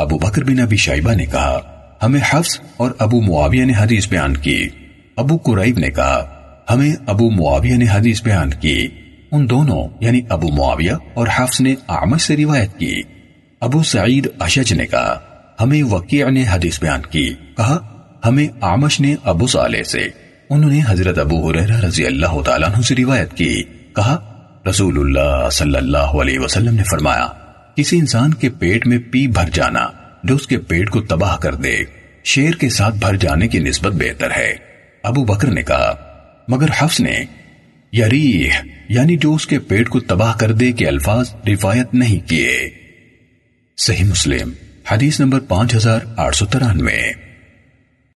ابو بکر بن ابی شیبہ نے کہا، ہمیں حفظ اور ابو معاویہ نے حدیث بیان کی۔ ابو قریب نے کہا، ہمیں ابو معاویہ نے حدیث بیان کی۔ ان دونوں یعنی ابو معاویہ اور حفظ نے اعمش سے روایت کی۔ ابو سعید اشج نے کہا، ہمیں وقیع نے حدیث بیان کی۔ کہا، ہمیں اعمش نے ابو صالح سے۔ انہوں نے حضرت ابو حریرہ رضی اللہ تعالیٰ عنہ سے روایت کی۔ کہا، رسول اللہ صلی اللہ علیہ وسلم نے فرمایا کسی انسان کے پیٹ میں پی بھر جانا جو اس کے پیٹ کو تباہ کر دے، شیر کے ساتھ بھر جانے کی نسبت بہتر ہے۔ ابو بکر نے کہا، مگر حفظ نے یریح یعنی جو اس کے پیٹ کو تباہ کر دے کے الفاظ روایت نہیں کیے۔ صحیح مسلم، حدیث نمبر پانچ ہزار آٹھ سو ترانوے۔